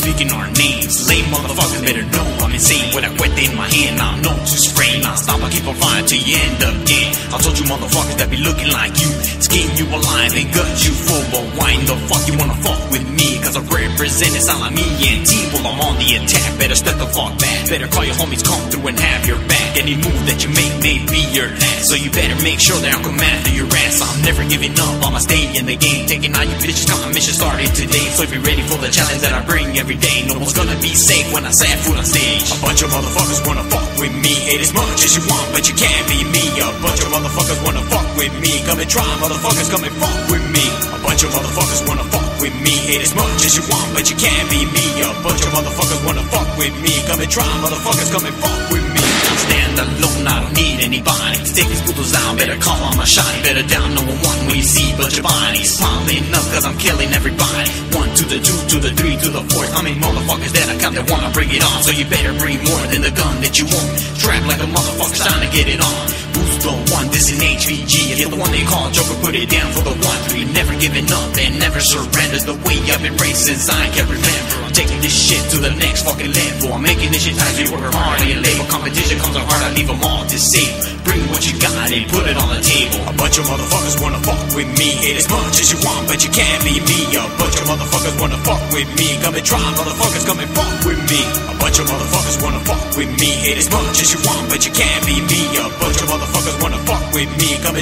fucking our names. Lame motherfuckers better know I'm insane. With a cuete in my hand, I'm known to spray. Non stop, I keep on flying till you end up dead. I told you motherfuckers that be looking like you, skin you alive and gut you full. But why in the fuck you wanna fuck with me? Cause I represent it, sound like me and T. Well, I'm on the attack, better step the fuck back. Better call your homies, come through and have your back. Any move that you make may be your last. So you better make sure that I'll come after never giving up, I'ma stay in the game. Taking all you bitches, got my mission started today. So if you're ready for the challenge that I bring every day, no one's gonna be safe when I say foot on stage. A bunch of motherfuckers wanna fuck with me. Hate as much as you want, but you can't be me. A bunch of motherfuckers wanna fuck with me. Come and try, motherfuckers, come and fuck with me. A bunch of motherfuckers wanna fuck with me. Hate as much as you want, but you can't be me. A bunch of motherfuckers wanna fuck with me. Come and try, motherfuckers, come and fuck with me. I I anybody. Take these putos down, better call on my shot. Better down, no one when you see but your body's piling up, cause I'm killing everybody. One to the two, to the three, to the fourth. How many motherfuckers that I count that wanna bring it on? So you better bring more than the gun that you want. Trap like a motherfucker, trying to get it on. The one? This is HVG. You're the one they call Joker, put it down for the one three. Never giving up and never surrenders. The way I've been since I can't remember. I'm taking this shit to the next fucking level. I'm making this shit times we work hard. And label competition comes apart. I leave them all disabled. Bring what you got and put it on the table. A bunch of motherfuckers wanna fuck with me. Hate as much as you want, but you can't be me. A bunch of motherfuckers wanna fuck with me. Come and try, motherfuckers, come and fuck with me. A bunch of motherfuckers wanna fuck with me. Hate as much as you want, but you can't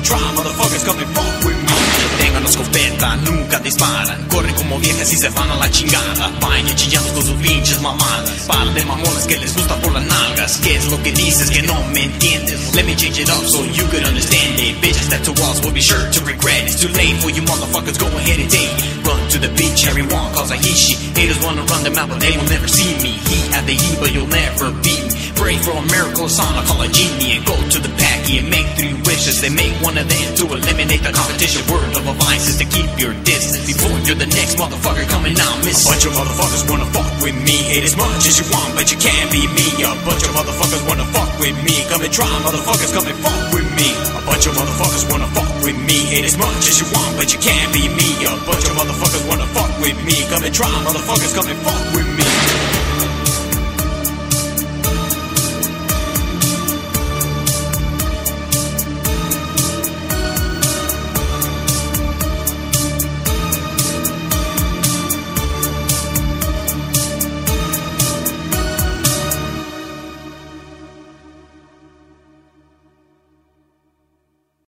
me. Try, motherfuckers, come and fuck with me. Tengan la escopeta, nunca disparan. Corren como viejas y se van a la chingada. Vayan chillando con sus pinches mamadas. Par de mamones que les gusta por las nalgas. ¿Qué es lo que dices que no me entiendes? Let me change it up so you could understand it. Bitches that to walls will be sure to regret. It's too late for you motherfuckers. Go ahead and take. Run to the beach, everyone cause I heat shit. Haters wanna run them out, but they will never see me. He have the heat, but you'll never me. Pray for a miracle, I call a genie and go to the packy and make three wishes. They make one of them to eliminate the competition. Word of advice is to keep your distance before you're the next motherfucker coming out missing. Bunch of motherfuckers wanna fuck with me, hate as much as you want, but you can't be me. A bunch of motherfuckers wanna fuck with me, come and try, motherfuckers, come and fuck with me. A bunch of motherfuckers wanna fuck with me, hate as much as you want, but you can't be me. A bunch of motherfuckers wanna fuck with me, come and try, motherfuckers, come and fuck with me.